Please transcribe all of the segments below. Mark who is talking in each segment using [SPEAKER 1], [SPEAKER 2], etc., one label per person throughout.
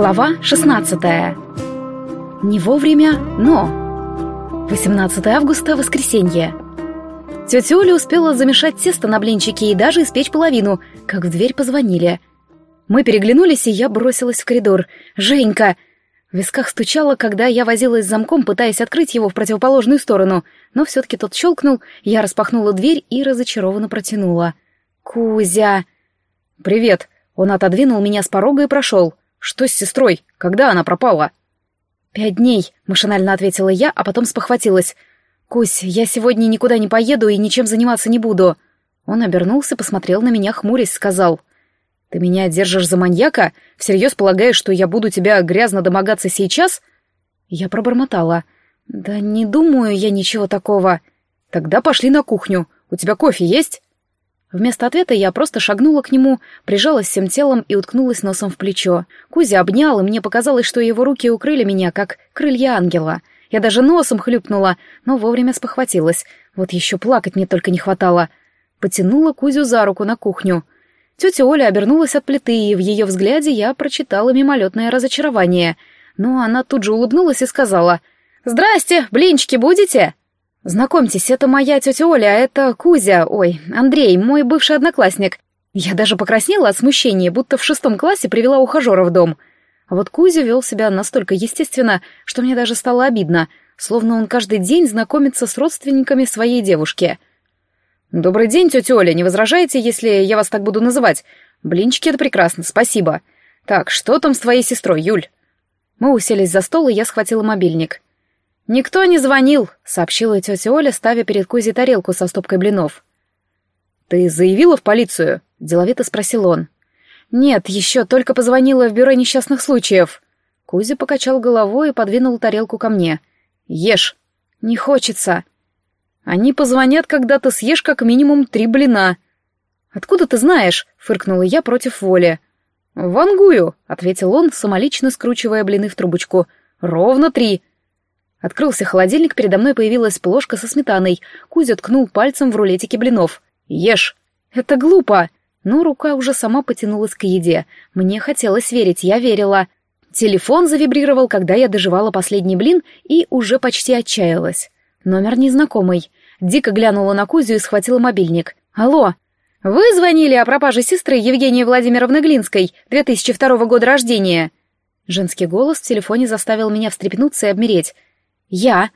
[SPEAKER 1] Глава 16. Не вовремя, но. 18 августа, воскресенье. Тетя Оля успела замешать тесто на блинчики и даже испечь половину, как в дверь позвонили. Мы переглянулись, и я бросилась в коридор. «Женька!» В висках стучало, когда я возилась с замком, пытаясь открыть его в противоположную сторону, но все-таки тот щелкнул, я распахнула дверь и разочарованно протянула. «Кузя!» «Привет!» Он отодвинул меня с порога и прошел. «Что с сестрой? Когда она пропала?» «Пять дней», — машинально ответила я, а потом спохватилась. «Кусь, я сегодня никуда не поеду и ничем заниматься не буду». Он обернулся, посмотрел на меня, хмурясь, сказал. «Ты меня держишь за маньяка? Всерьез полагаешь, что я буду тебя грязно домогаться сейчас?» Я пробормотала. «Да не думаю я ничего такого». «Тогда пошли на кухню. У тебя кофе есть?» Вместо ответа я просто шагнула к нему, прижалась всем телом и уткнулась носом в плечо. Кузя обнял, и мне показалось, что его руки укрыли меня, как крылья ангела. Я даже носом хлюпнула, но вовремя спохватилась. Вот еще плакать мне только не хватало. Потянула Кузю за руку на кухню. Тетя Оля обернулась от плиты, и в ее взгляде я прочитала мимолетное разочарование. Но она тут же улыбнулась и сказала «Здрасте, блинчики будете?» «Знакомьтесь, это моя тетя Оля, а это Кузя, ой, Андрей, мой бывший одноклассник. Я даже покраснела от смущения, будто в шестом классе привела ухажера в дом. А вот Кузя вел себя настолько естественно, что мне даже стало обидно, словно он каждый день знакомится с родственниками своей девушки. «Добрый день, тетя Оля, не возражаете, если я вас так буду называть? Блинчики — это прекрасно, спасибо. Так, что там с твоей сестрой, Юль?» Мы уселись за стол, и я схватила мобильник. «Никто не звонил», — сообщила тетя Оля, ставя перед Кузей тарелку со стопкой блинов. «Ты заявила в полицию?» — деловито спросил он. «Нет, еще только позвонила в бюро несчастных случаев». Кузя покачал головой и подвинул тарелку ко мне. «Ешь». «Не хочется». «Они позвонят, когда ты съешь как минимум три блина». «Откуда ты знаешь?» — фыркнула я против воли. «Вангую», — ответил он, самолично скручивая блины в трубочку. «Ровно три. Открылся холодильник, передо мной появилась плошка со сметаной. Кузя ткнул пальцем в рулетики блинов. «Ешь!» «Это глупо!» Но рука уже сама потянулась к еде. Мне хотелось верить, я верила. Телефон завибрировал, когда я доживала последний блин и уже почти отчаялась. Номер незнакомый. Дико глянула на Кузю и схватила мобильник. «Алло!» «Вы звонили о пропаже сестры Евгении Владимировны Глинской, 2002 года рождения?» Женский голос в телефоне заставил меня встрепенуться и обмереть. «Я».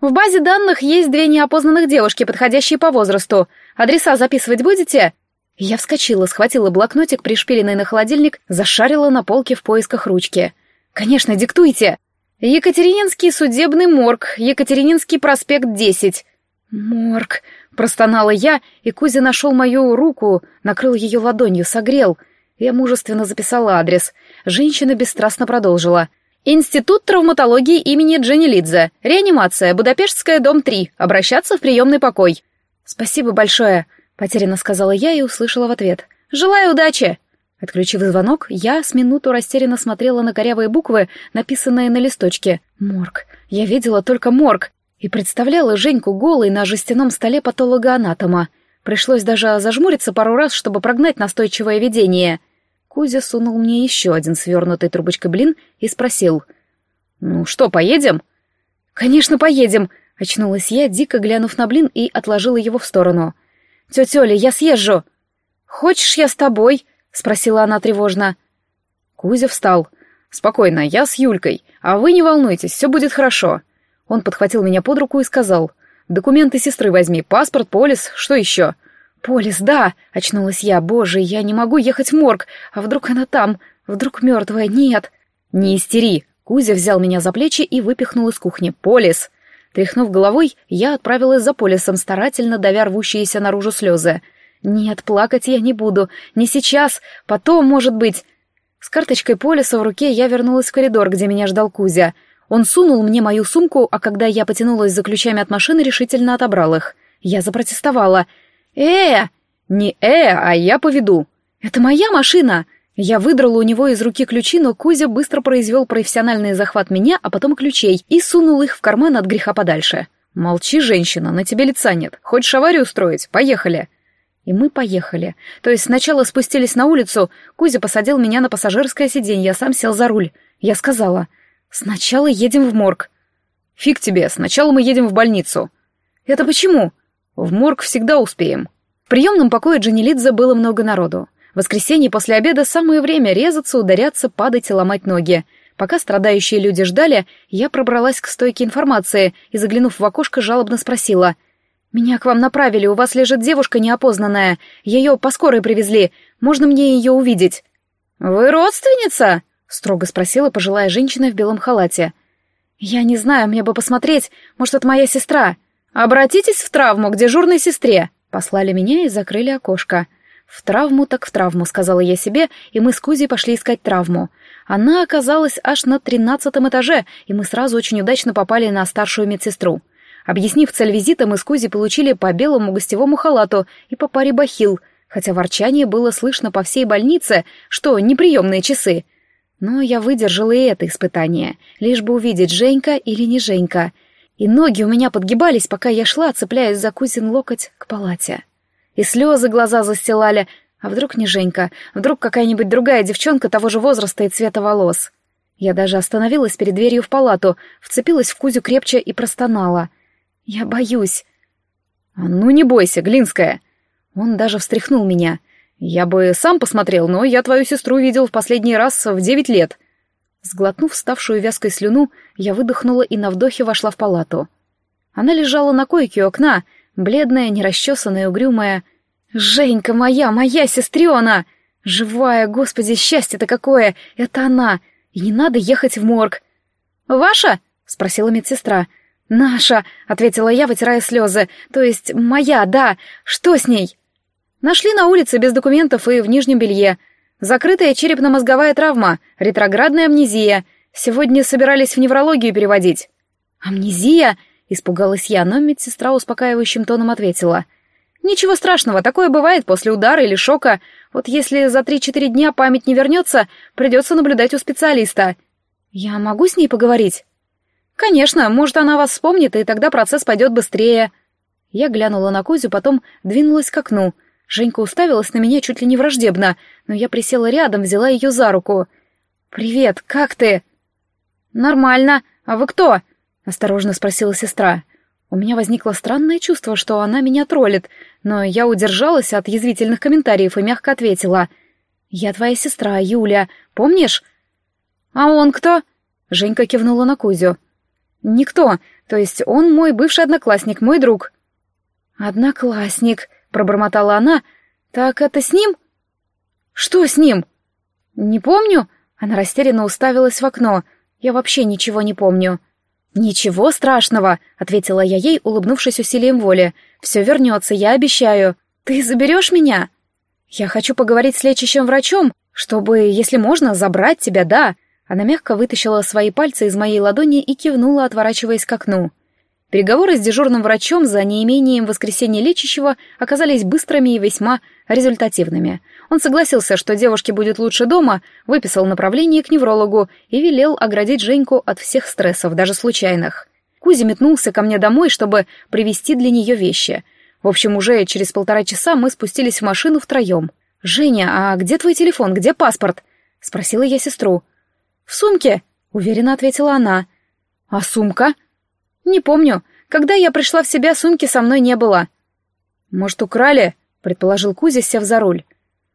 [SPEAKER 1] «В базе данных есть две неопознанных девушки, подходящие по возрасту. Адреса записывать будете?» Я вскочила, схватила блокнотик, пришпиленный на холодильник, зашарила на полке в поисках ручки. «Конечно, диктуйте!» «Екатерининский судебный морг, Екатерининский проспект 10». «Морг», — простонала я, и Кузя нашел мою руку, накрыл ее ладонью, согрел. Я мужественно записала адрес. Женщина бесстрастно продолжила. Институт травматологии имени Дженни Лидзе. Реанимация. Будапештская, дом 3. Обращаться в приемный покой. Спасибо большое, потерянно сказала я и услышала в ответ. Желаю удачи. Отключив звонок, я с минуту растерянно смотрела на корявые буквы, написанные на листочке. Морг. Я видела только морг. И представляла Женьку голой на жестяном столе патолога-анатома. Пришлось даже зажмуриться пару раз, чтобы прогнать настойчивое видение. Кузя сунул мне еще один свернутый трубочкой блин и спросил. «Ну что, поедем?» «Конечно, поедем!» — очнулась я, дико глянув на блин и отложила его в сторону. «Тетя Оля, я съезжу!» «Хочешь, я с тобой?» — спросила она тревожно. Кузя встал. «Спокойно, я с Юлькой, а вы не волнуйтесь, все будет хорошо». Он подхватил меня под руку и сказал. «Документы сестры возьми, паспорт, полис, что еще?» «Полис, да!» — очнулась я. «Боже, я не могу ехать в морг! А вдруг она там? Вдруг мертвая? Нет!» «Не истери!» Кузя взял меня за плечи и выпихнул из кухни. «Полис!» Тряхнув головой, я отправилась за полисом, старательно давя рвущиеся наружу слезы. «Нет, плакать я не буду. Не сейчас. Потом, может быть...» С карточкой полиса в руке я вернулась в коридор, где меня ждал Кузя. Он сунул мне мою сумку, а когда я потянулась за ключами от машины, решительно отобрал их. Я запротестовала — «Э!» «Не «э», а я поведу». «Это моя машина!» Я выдрала у него из руки ключи, но Кузя быстро произвел профессиональный захват меня, а потом ключей, и сунул их в карман от греха подальше. «Молчи, женщина, на тебе лица нет. Хочешь аварию устроить? Поехали!» И мы поехали. То есть сначала спустились на улицу, Кузя посадил меня на пассажирское сиденье, я сам сел за руль. Я сказала, сначала едем в морг. Фиг тебе, сначала мы едем в больницу. Это почему? В морг всегда успеем. В приемном покое Джанилидзе было много народу. В воскресенье после обеда самое время резаться, ударяться, падать и ломать ноги. Пока страдающие люди ждали, я пробралась к стойке информации и, заглянув в окошко, жалобно спросила. «Меня к вам направили, у вас лежит девушка неопознанная. Ее по скорой привезли. Можно мне ее увидеть?» «Вы родственница?» — строго спросила пожилая женщина в белом халате. «Я не знаю, мне бы посмотреть. Может, это моя сестра?» «Обратитесь в травму к дежурной сестре!» Послали меня и закрыли окошко. «В травму так в травму», — сказала я себе, и мы с Кузей пошли искать травму. Она оказалась аж на тринадцатом этаже, и мы сразу очень удачно попали на старшую медсестру. Объяснив цель визита, мы с Кузей получили по белому гостевому халату и по паре бахил, хотя ворчание было слышно по всей больнице, что неприемные часы. Но я выдержала и это испытание, лишь бы увидеть, Женька или не Женька — и ноги у меня подгибались, пока я шла, цепляясь за кузин локоть к палате. И слезы глаза застилали, а вдруг не Женька, вдруг какая-нибудь другая девчонка того же возраста и цвета волос. Я даже остановилась перед дверью в палату, вцепилась в Кузю крепче и простонала. «Я боюсь». «А ну не бойся, Глинская!» Он даже встряхнул меня. «Я бы сам посмотрел, но я твою сестру видел в последний раз в девять лет». Сглотнув ставшую вязкой слюну, я выдохнула и на вдохе вошла в палату. Она лежала на койке у окна, бледная, нерасчесанная, угрюмая. «Женька моя, моя сестрена! Живая, господи, счастье-то какое! Это она! И не надо ехать в морг!» «Ваша?» — спросила медсестра. «Наша!» — ответила я, вытирая слезы. «То есть моя, да. Что с ней?» «Нашли на улице без документов и в нижнем белье. Закрытая черепно-мозговая травма, ретроградная амнезия. Сегодня собирались в неврологию переводить». «Амнезия?» — испугалась я, но медсестра успокаивающим тоном ответила. «Ничего страшного, такое бывает после удара или шока. Вот если за три-четыре дня память не вернется, придется наблюдать у специалиста». «Я могу с ней поговорить?» «Конечно, может, она вас вспомнит, и тогда процесс пойдет быстрее». Я глянула на Кузю, потом двинулась к окну — Женька уставилась на меня чуть ли не враждебно, но я присела рядом, взяла ее за руку. «Привет, как ты?» «Нормально. А вы кто?» — осторожно спросила сестра. У меня возникло странное чувство, что она меня троллит, но я удержалась от язвительных комментариев и мягко ответила. «Я твоя сестра, Юля. Помнишь?» «А он кто?» — Женька кивнула на Кузю. «Никто. То есть он мой бывший одноклассник, мой друг». «Одноклассник», — пробормотала она. «Так это с ним?» «Что с ним?» «Не помню». Она растерянно уставилась в окно. «Я вообще ничего не помню». «Ничего страшного», — ответила я ей, улыбнувшись усилием воли. «Все вернется, я обещаю. Ты заберешь меня?» «Я хочу поговорить с лечащим врачом, чтобы, если можно, забрать тебя, да». Она мягко вытащила свои пальцы из моей ладони и кивнула, отворачиваясь к окну. Переговоры с дежурным врачом за неимением воскресенья лечащего оказались быстрыми и весьма результативными. Он согласился, что девушке будет лучше дома, выписал направление к неврологу и велел оградить Женьку от всех стрессов, даже случайных. Кузя метнулся ко мне домой, чтобы привезти для нее вещи. В общем, уже через полтора часа мы спустились в машину втроем. «Женя, а где твой телефон? Где паспорт?» — спросила я сестру. «В сумке», — уверенно ответила она. «А сумка?» «Не помню. Когда я пришла в себя, сумки со мной не было». «Может, украли?» — предположил Кузя, сев за руль.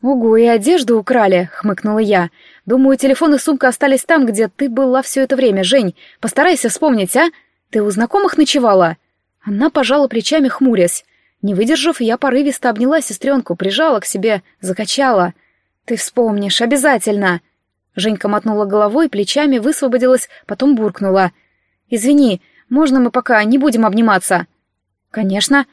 [SPEAKER 1] «Угу, и одежду украли», — хмыкнула я. «Думаю, телефон и сумка остались там, где ты была все это время. Жень, постарайся вспомнить, а? Ты у знакомых ночевала?» Она пожала плечами, хмурясь. Не выдержав, я порывисто обняла сестренку, прижала к себе, закачала. «Ты вспомнишь, обязательно!» Женька мотнула головой, плечами высвободилась, потом буркнула. «Извини, можно мы пока не будем обниматься?» «Конечно».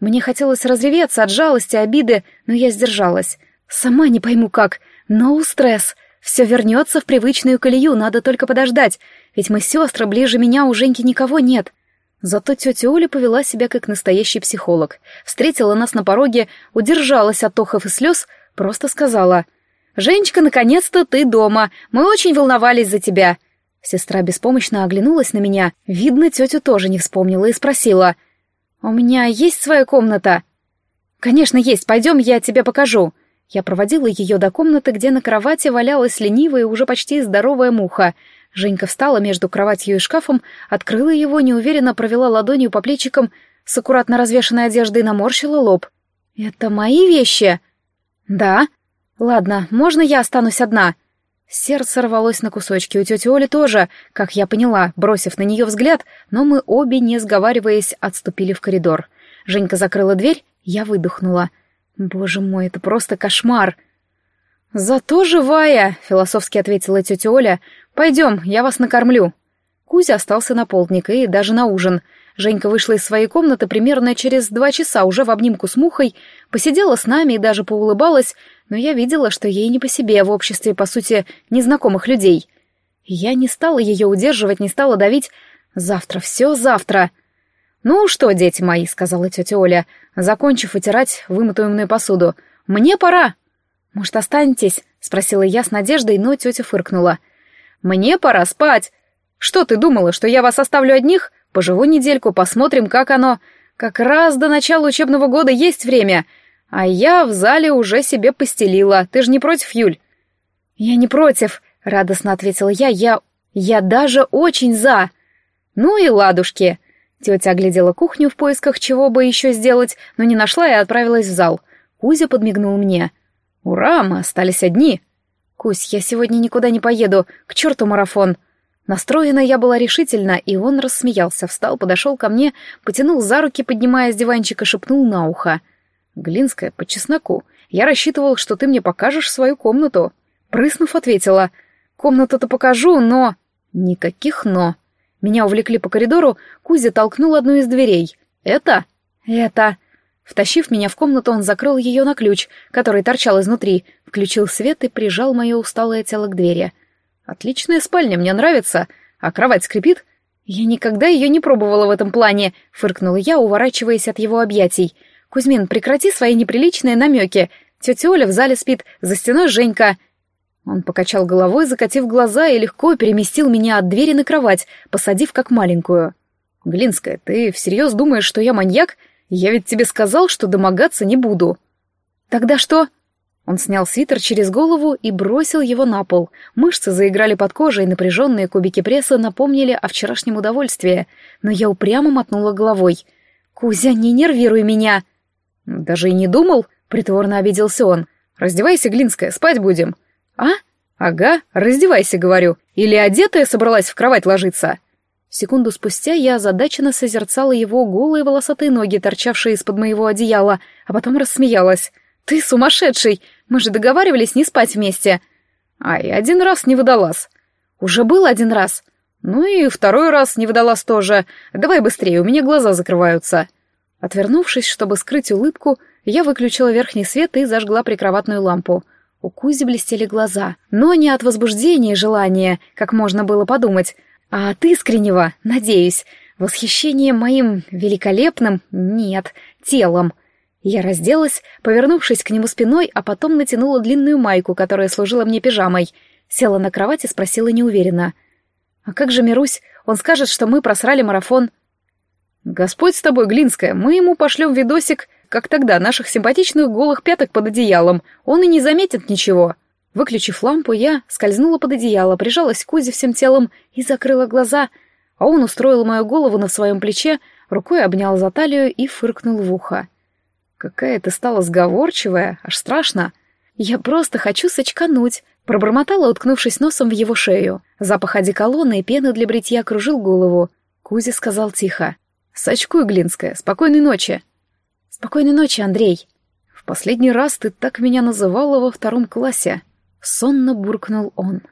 [SPEAKER 1] Мне хотелось разреветься от жалости, обиды, но я сдержалась. Сама не пойму как. No стресс. Все вернется в привычную колею, надо только подождать, ведь мы сестры, ближе меня у Женьки никого нет. Зато тетя Оля повела себя как настоящий психолог. Встретила нас на пороге, удержалась от охов и слез, просто сказала. «Женечка, наконец-то ты дома. Мы очень волновались за тебя. Сестра беспомощно оглянулась на меня. Видно, тетю тоже не вспомнила и спросила. «У меня есть своя комната?» «Конечно, есть. Пойдем, я тебе покажу». Я проводила ее до комнаты, где на кровати валялась ленивая и уже почти здоровая муха. Женька встала между кроватью и шкафом, открыла его, неуверенно провела ладонью по плечикам, с аккуратно развешанной одеждой наморщила лоб. «Это мои вещи?» «Да». «Ладно, можно я останусь одна?» Сердце рвалось на кусочки, у тети Оли тоже, как я поняла, бросив на нее взгляд, но мы обе, не сговариваясь, отступили в коридор. Женька закрыла дверь, я выдохнула. Боже мой, это просто кошмар. «Зато живая!» — философски ответила тетя Оля. «Пойдем, я вас накормлю». Кузя остался на полдник и даже на ужин. Женька вышла из своей комнаты примерно через два часа уже в обнимку с мухой, посидела с нами и даже поулыбалась, но я видела, что ей не по себе в обществе, по сути, незнакомых людей. Я не стала ее удерживать, не стала давить. «Завтра, все завтра!» «Ну что, дети мои», — сказала тетя Оля, закончив вытирать вымытую посуду, — «мне пора». «Может, останетесь?» — спросила я с надеждой, но тетя фыркнула. «Мне пора спать. Что ты думала, что я вас оставлю одних? Поживу недельку, посмотрим, как оно. Как раз до начала учебного года есть время. А я в зале уже себе постелила. Ты же не против, Юль?» «Я не против», — радостно ответила я. «Я... я даже очень за». «Ну и ладушки». Тетя оглядела кухню в поисках чего бы еще сделать, но не нашла и отправилась в зал. Кузя подмигнул мне. «Ура, мы остались одни!» «Кусь, я сегодня никуда не поеду, к черту марафон!» Настроена я была решительно, и он рассмеялся, встал, подошел ко мне, потянул за руки, поднимая с диванчика, шепнул на ухо. «Глинская, по чесноку, я рассчитывал, что ты мне покажешь свою комнату». Прыснув, ответила. «Комнату-то покажу, но...» «Никаких «но». Меня увлекли по коридору, Кузя толкнул одну из дверей. «Это?» «Это...» Втащив меня в комнату, он закрыл ее на ключ, который торчал изнутри, включил свет и прижал мое усталое тело к двери. «Отличная спальня, мне нравится. А кровать скрипит?» «Я никогда ее не пробовала в этом плане», — фыркнула я, уворачиваясь от его объятий. «Кузьмин, прекрати свои неприличные намеки. Тетя Оля в зале спит, за стеной Женька. Он покачал головой, закатив глаза, и легко переместил меня от двери на кровать, посадив как маленькую. «Глинская, ты всерьез думаешь, что я маньяк? Я ведь тебе сказал, что домогаться не буду». «Тогда что?» Он снял свитер через голову и бросил его на пол. Мышцы заиграли под кожей, напряженные кубики пресса напомнили о вчерашнем удовольствии, но я упрямо мотнула головой. «Кузя, не нервируй меня!» «Даже и не думал», — притворно обиделся он. «Раздевайся, Глинская, спать будем». «А? Ага, раздевайся, говорю. Или одетая собралась в кровать ложиться?» Секунду спустя я озадаченно созерцала его голые волосатые ноги, торчавшие из-под моего одеяла, а потом рассмеялась. «Ты сумасшедший! Мы же договаривались не спать вместе!» «Ай, один раз не выдалась!» «Уже был один раз!» «Ну и второй раз не выдалась тоже. Давай быстрее, у меня глаза закрываются!» Отвернувшись, чтобы скрыть улыбку, я выключила верхний свет и зажгла прикроватную лампу — у Кузи блестели глаза, но не от возбуждения и желания, как можно было подумать, а от искреннего, надеюсь, восхищения моим великолепным, нет, телом. Я разделась, повернувшись к нему спиной, а потом натянула длинную майку, которая служила мне пижамой. Села на кровать и спросила неуверенно. «А как же Мирусь? Он скажет, что мы просрали марафон». «Господь с тобой, Глинская, мы ему пошлем видосик как тогда, наших симпатичных голых пяток под одеялом. Он и не заметит ничего. Выключив лампу, я скользнула под одеяло, прижалась к Кузе всем телом и закрыла глаза, а он устроил мою голову на своем плече, рукой обнял за талию и фыркнул в ухо. «Какая ты стала сговорчивая, аж страшно!» «Я просто хочу сочкануть», — пробормотала, уткнувшись носом в его шею. Запах одеколона и пены для бритья кружил голову. Кузя сказал тихо. «Сочкуй, Глинская, спокойной ночи!» «Спокойной ночи, Андрей!» «В последний раз ты так меня называла во втором классе!» Сонно буркнул он.